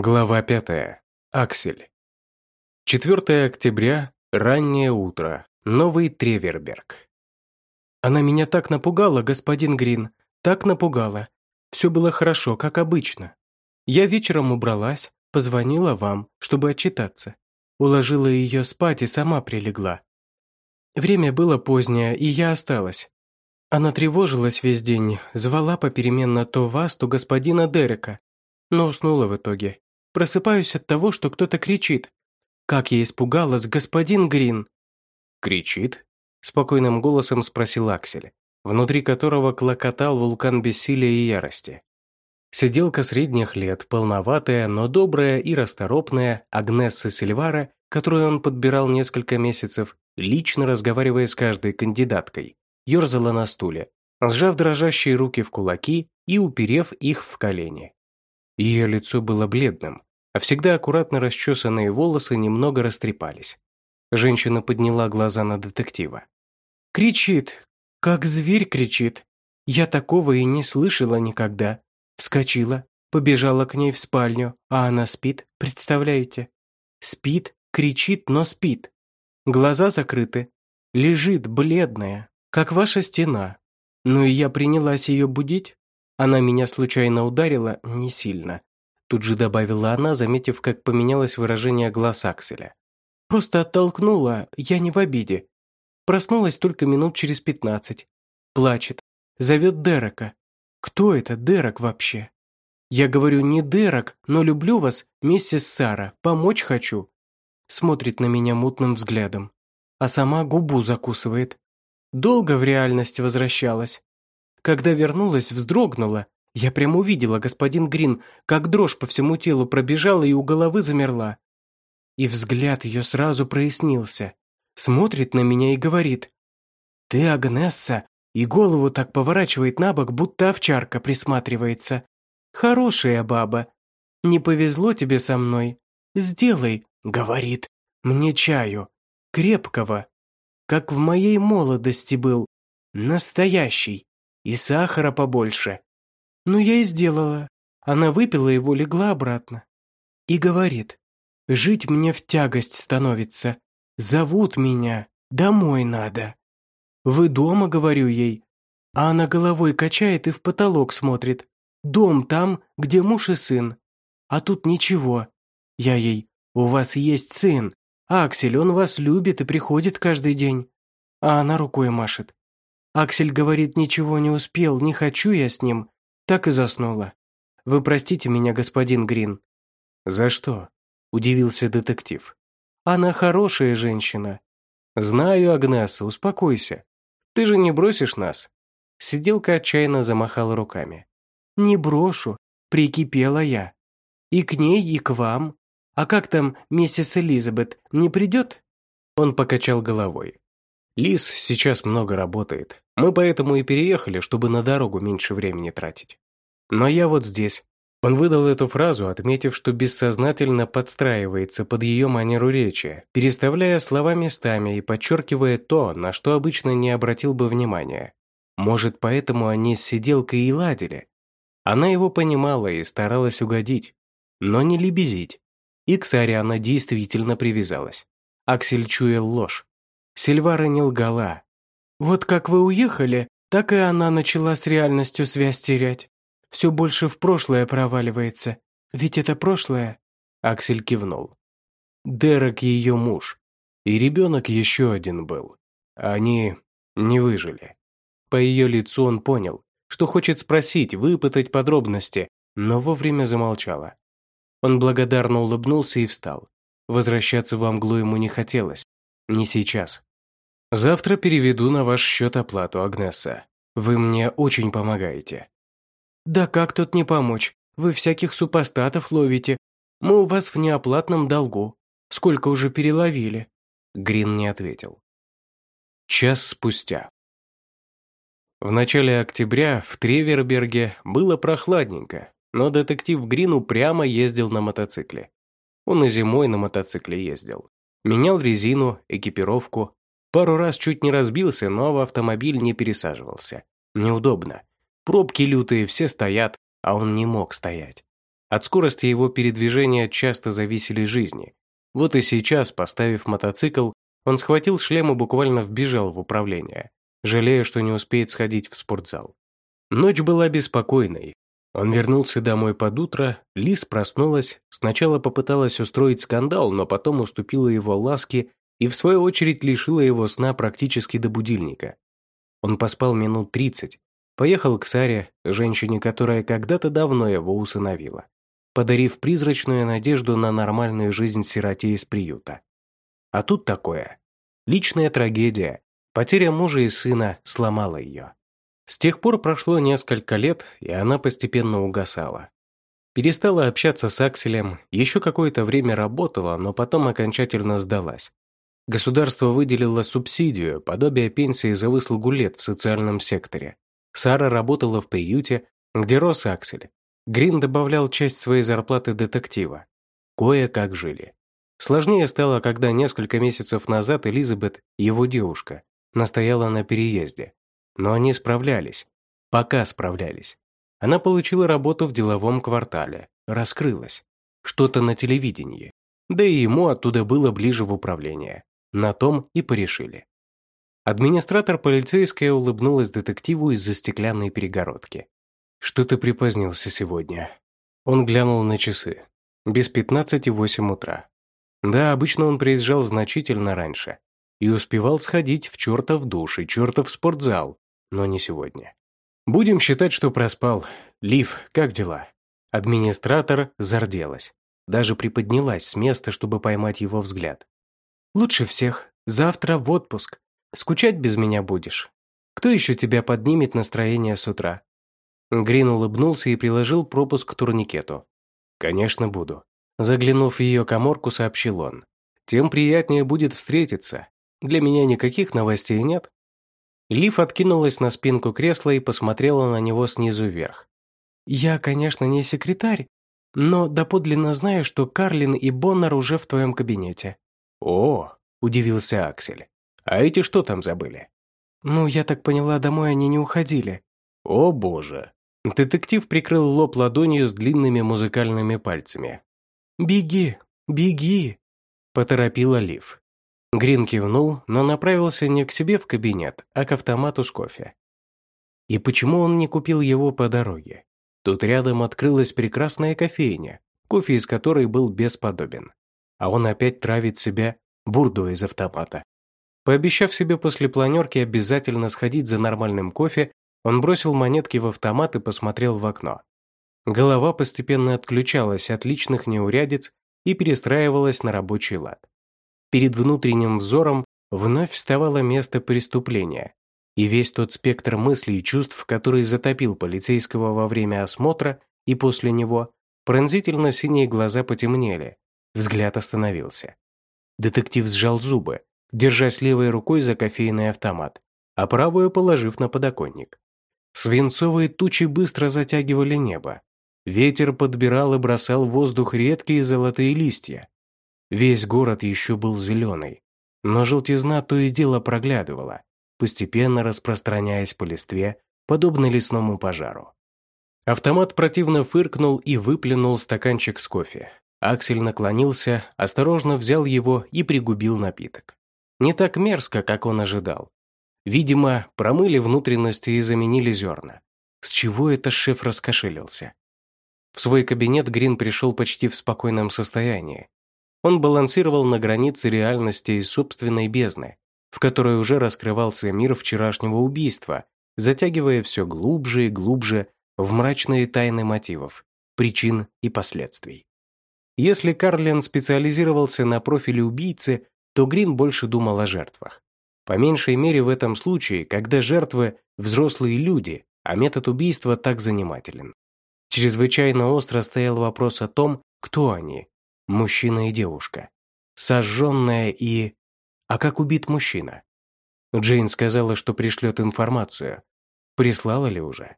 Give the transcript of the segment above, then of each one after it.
Глава 5. Аксель. 4 октября, раннее утро. Новый Треверберг. Она меня так напугала, господин Грин, так напугала. Все было хорошо, как обычно. Я вечером убралась, позвонила вам, чтобы отчитаться. Уложила ее спать и сама прилегла. Время было позднее, и я осталась. Она тревожилась весь день, звала попеременно то вас, то господина Дерека, но уснула в итоге. Просыпаюсь от того, что кто-то кричит. Как я испугалась, господин Грин!» «Кричит?» – спокойным голосом спросил Аксель, внутри которого клокотал вулкан бессилия и ярости. Сиделка средних лет, полноватая, но добрая и расторопная Агнесса Сильвара, которую он подбирал несколько месяцев, лично разговаривая с каждой кандидаткой, ерзала на стуле, сжав дрожащие руки в кулаки и уперев их в колени. Ее лицо было бледным, а всегда аккуратно расчесанные волосы немного растрепались. Женщина подняла глаза на детектива. «Кричит! Как зверь кричит! Я такого и не слышала никогда!» Вскочила, побежала к ней в спальню, а она спит, представляете? Спит, кричит, но спит. Глаза закрыты. Лежит, бледная, как ваша стена. Ну и я принялась ее будить, она меня случайно ударила, не сильно. Тут же добавила она, заметив, как поменялось выражение глаз Акселя. Просто оттолкнула, я не в обиде. Проснулась только минут через пятнадцать. Плачет. Зовет Дерека. Кто это Дерек вообще? Я говорю, не Дерек, но люблю вас, миссис Сара, помочь хочу. Смотрит на меня мутным взглядом. А сама губу закусывает. Долго в реальность возвращалась. Когда вернулась, вздрогнула. Я прямо увидела, господин Грин, как дрожь по всему телу пробежала и у головы замерла. И взгляд ее сразу прояснился. Смотрит на меня и говорит. «Ты Агнесса?» И голову так поворачивает на бок, будто овчарка присматривается. «Хорошая баба. Не повезло тебе со мной. Сделай», — говорит, — «мне чаю. Крепкого. Как в моей молодости был. Настоящий и сахара побольше. Ну, я и сделала. Она выпила его, легла обратно. И говорит, жить мне в тягость становится. Зовут меня, домой надо. Вы дома, говорю ей. А она головой качает и в потолок смотрит. Дом там, где муж и сын. А тут ничего. Я ей, у вас есть сын. Аксель, он вас любит и приходит каждый день. А она рукой машет. Аксель говорит, ничего не успел, не хочу я с ним. Так и заснула. Вы простите меня, господин Грин». «За что?» – удивился детектив. «Она хорошая женщина». «Знаю, Агнеса, успокойся. Ты же не бросишь нас?» Сиделка отчаянно замахала руками. «Не брошу. Прикипела я. И к ней, и к вам. А как там миссис Элизабет, не придет?» Он покачал головой. Лис сейчас много работает. Мы поэтому и переехали, чтобы на дорогу меньше времени тратить. Но я вот здесь. Он выдал эту фразу, отметив, что бессознательно подстраивается под ее манеру речи, переставляя слова местами и подчеркивая то, на что обычно не обратил бы внимания. Может, поэтому они с сиделкой и ладили. Она его понимала и старалась угодить, но не лебезить. И к Саре она действительно привязалась. Аксель чуял ложь. Сильвара не лгала. «Вот как вы уехали, так и она начала с реальностью связь терять. Все больше в прошлое проваливается. Ведь это прошлое?» Аксель кивнул. Дерек ее муж. И ребенок еще один был. Они не выжили. По ее лицу он понял, что хочет спросить, выпытать подробности, но вовремя замолчала. Он благодарно улыбнулся и встал. Возвращаться в Амглу ему не хотелось. Не сейчас. Завтра переведу на ваш счет оплату, Агнеса. Вы мне очень помогаете». «Да как тут не помочь? Вы всяких супостатов ловите. Мы у вас в неоплатном долгу. Сколько уже переловили?» Грин не ответил. Час спустя. В начале октября в Треверберге было прохладненько, но детектив Грин упрямо ездил на мотоцикле. Он и зимой на мотоцикле ездил. Менял резину, экипировку, Пару раз чуть не разбился, но в автомобиль не пересаживался. Неудобно. Пробки лютые, все стоят, а он не мог стоять. От скорости его передвижения часто зависели жизни. Вот и сейчас, поставив мотоцикл, он схватил шлем и буквально вбежал в управление, жалея, что не успеет сходить в спортзал. Ночь была беспокойной. Он вернулся домой под утро, Лис проснулась, сначала попыталась устроить скандал, но потом уступила его ласке и в свою очередь лишила его сна практически до будильника. Он поспал минут тридцать, поехал к Саре, женщине, которая когда-то давно его усыновила подарив призрачную надежду на нормальную жизнь сироте из приюта. А тут такое. Личная трагедия, потеря мужа и сына сломала ее. С тех пор прошло несколько лет, и она постепенно угасала. Перестала общаться с Акселем, еще какое-то время работала, но потом окончательно сдалась. Государство выделило субсидию, подобие пенсии за выслугу лет в социальном секторе. Сара работала в приюте, где рос Аксель, Грин добавлял часть своей зарплаты детектива. Кое-как жили. Сложнее стало, когда несколько месяцев назад Элизабет, его девушка, настояла на переезде. Но они справлялись. Пока справлялись. Она получила работу в деловом квартале, раскрылась. Что-то на телевидении. Да и ему оттуда было ближе в управление. На том и порешили. Администратор полицейская улыбнулась детективу из-за стеклянной перегородки. «Что ты припозднился сегодня?» Он глянул на часы. Без пятнадцати восемь утра. Да, обычно он приезжал значительно раньше. И успевал сходить в чертов душ и чертов спортзал, но не сегодня. Будем считать, что проспал. Лив, как дела? Администратор зарделась. Даже приподнялась с места, чтобы поймать его взгляд. «Лучше всех. Завтра в отпуск. Скучать без меня будешь. Кто еще тебя поднимет настроение с утра? Грин улыбнулся и приложил пропуск к турникету. «Конечно, буду». Заглянув в ее коморку, сообщил он. «Тем приятнее будет встретиться. Для меня никаких новостей нет». Лив откинулась на спинку кресла и посмотрела на него снизу вверх. «Я, конечно, не секретарь, но доподлинно знаю, что Карлин и Боннер уже в твоем кабинете». «О!» – удивился Аксель. «А эти что там забыли?» «Ну, я так поняла, домой они не уходили». «О боже!» Детектив прикрыл лоб ладонью с длинными музыкальными пальцами. «Беги, беги!» – поторопила Лив. Грин кивнул, но направился не к себе в кабинет, а к автомату с кофе. И почему он не купил его по дороге? Тут рядом открылась прекрасная кофейня, кофе из которой был бесподобен. А он опять травит себя бурдой из автомата. Пообещав себе после планерки обязательно сходить за нормальным кофе, он бросил монетки в автомат и посмотрел в окно. Голова постепенно отключалась от личных неурядиц и перестраивалась на рабочий лад. Перед внутренним взором вновь вставало место преступления, и весь тот спектр мыслей и чувств, который затопил полицейского во время осмотра и после него, пронзительно синие глаза потемнели, взгляд остановился. Детектив сжал зубы, держась левой рукой за кофейный автомат, а правую положив на подоконник. Свинцовые тучи быстро затягивали небо. Ветер подбирал и бросал в воздух редкие золотые листья. Весь город еще был зеленый, но желтизна то и дело проглядывала, постепенно распространяясь по листве, подобно лесному пожару. Автомат противно фыркнул и выплюнул стаканчик с кофе. Аксель наклонился, осторожно взял его и пригубил напиток. Не так мерзко, как он ожидал. Видимо, промыли внутренности и заменили зерна. С чего это шеф раскошелился? В свой кабинет Грин пришел почти в спокойном состоянии. Он балансировал на границе реальности и собственной бездны, в которой уже раскрывался мир вчерашнего убийства, затягивая все глубже и глубже в мрачные тайны мотивов, причин и последствий. Если Карлин специализировался на профиле убийцы, то Грин больше думал о жертвах. По меньшей мере в этом случае, когда жертвы – взрослые люди, а метод убийства так занимателен. Чрезвычайно остро стоял вопрос о том, кто они – мужчина и девушка. Сожженная и... А как убит мужчина? Джейн сказала, что пришлет информацию. Прислала ли уже?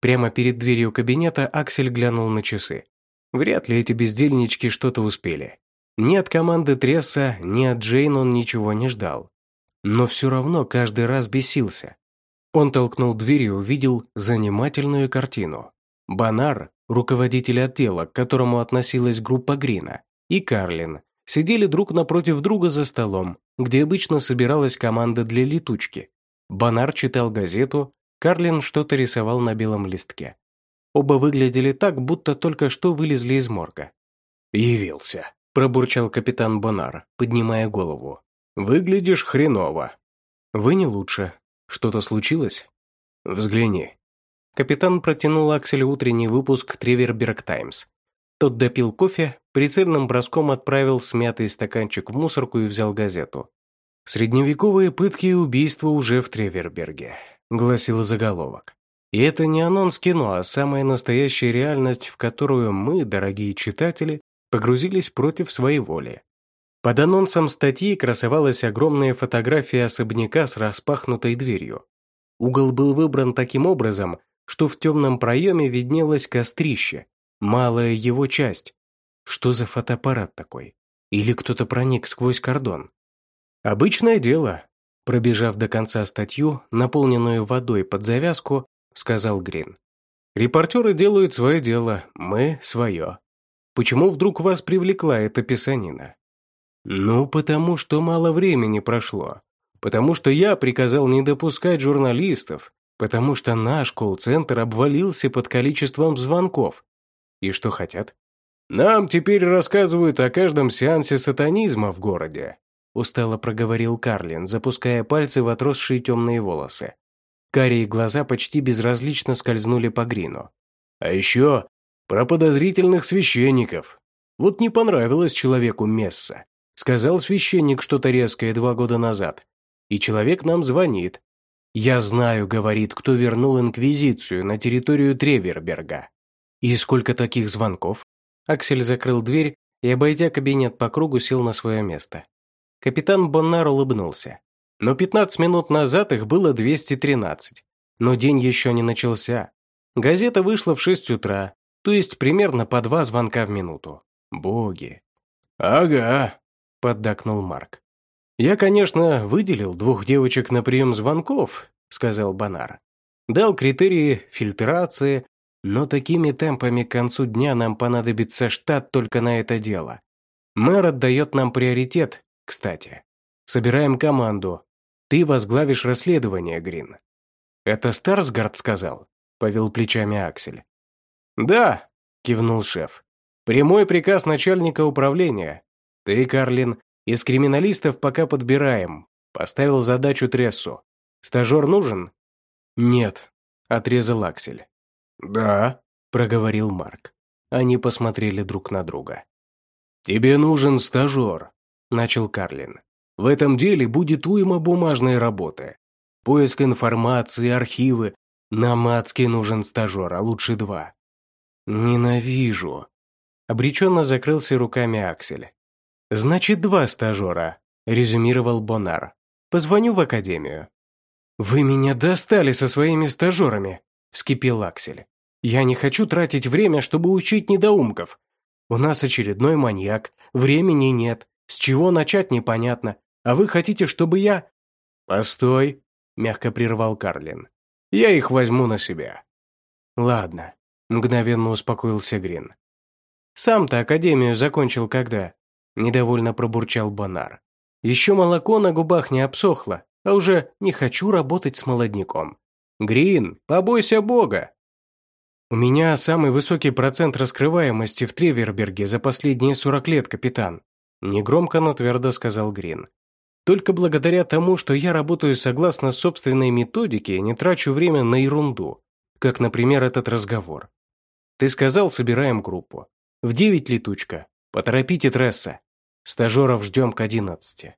Прямо перед дверью кабинета Аксель глянул на часы. Вряд ли эти бездельнички что-то успели. Ни от команды Тресса, ни от Джейн он ничего не ждал но все равно каждый раз бесился. Он толкнул дверь и увидел занимательную картину. Банар, руководитель отдела, к которому относилась группа Грина, и Карлин сидели друг напротив друга за столом, где обычно собиралась команда для летучки. Бонар читал газету, Карлин что-то рисовал на белом листке. Оба выглядели так, будто только что вылезли из морга. «Явился», – пробурчал капитан Бонар, поднимая голову. «Выглядишь хреново». «Вы не лучше. Что-то случилось?» «Взгляни». Капитан протянул Акселю утренний выпуск «Треверберг Таймс». Тот допил кофе, прицельным броском отправил смятый стаканчик в мусорку и взял газету. «Средневековые пытки и убийства уже в Треверберге», – гласил заголовок. И это не анонс кино, а самая настоящая реальность, в которую мы, дорогие читатели, погрузились против своей воли. Под анонсом статьи красовалась огромная фотография особняка с распахнутой дверью. Угол был выбран таким образом, что в темном проеме виднелось кострище, малая его часть. Что за фотоаппарат такой? Или кто-то проник сквозь кордон? Обычное дело. Пробежав до конца статью, наполненную водой под завязку, сказал Грин. Репортеры делают свое дело, мы свое. Почему вдруг вас привлекла эта писанина? Ну, потому что мало времени прошло. Потому что я приказал не допускать журналистов, потому что наш колл-центр обвалился под количеством звонков. И что хотят? Нам теперь рассказывают о каждом сеансе сатанизма в городе устало проговорил Карлин, запуская пальцы в отросшие темные волосы. Карие глаза почти безразлично скользнули по Грину. «А еще про подозрительных священников. Вот не понравилось человеку Месса. Сказал священник что-то резкое два года назад. И человек нам звонит. «Я знаю», — говорит, кто вернул Инквизицию на территорию Треверберга. «И сколько таких звонков?» Аксель закрыл дверь и, обойдя кабинет по кругу, сел на свое место. Капитан Боннар улыбнулся. Но 15 минут назад их было 213. Но день еще не начался. Газета вышла в 6 утра, то есть примерно по два звонка в минуту. Боги. «Ага», – поддакнул Марк. «Я, конечно, выделил двух девочек на прием звонков», – сказал Бонар. «Дал критерии фильтрации, но такими темпами к концу дня нам понадобится штат только на это дело. Мэр отдает нам приоритет, кстати. Собираем команду. Ты возглавишь расследование, Грин». «Это Старсгард сказал?» – повел плечами Аксель. «Да», – кивнул шеф. «Прямой приказ начальника управления. Ты, Карлин, из криминалистов пока подбираем. Поставил задачу Трессу. Стажер нужен?» «Нет», – отрезал Аксель. «Да», – проговорил Марк. Они посмотрели друг на друга. «Тебе нужен стажер», – начал Карлин. «В этом деле будет уйма бумажной работы. Поиск информации, архивы. Нам адски нужен стажер, а лучше два». «Ненавижу». Обреченно закрылся руками Аксель. «Значит, два стажера», – резюмировал Бонар. «Позвоню в академию». «Вы меня достали со своими стажерами», – вскипел Аксель. «Я не хочу тратить время, чтобы учить недоумков. У нас очередной маньяк, времени нет, с чего начать непонятно, а вы хотите, чтобы я...» «Постой», – мягко прервал Карлин. «Я их возьму на себя». «Ладно», – мгновенно успокоился Грин. «Сам-то академию закончил когда?» – недовольно пробурчал Бонар. «Еще молоко на губах не обсохло, а уже не хочу работать с молодняком. Грин, побойся Бога!» «У меня самый высокий процент раскрываемости в Треверберге за последние 40 лет, капитан», Негромко, но твердо сказал Грин. Только благодаря тому, что я работаю согласно собственной методике, не трачу время на ерунду, как, например, этот разговор. Ты сказал, собираем группу. В девять летучка. Поторопите Тресса. Стажеров ждем к одиннадцати.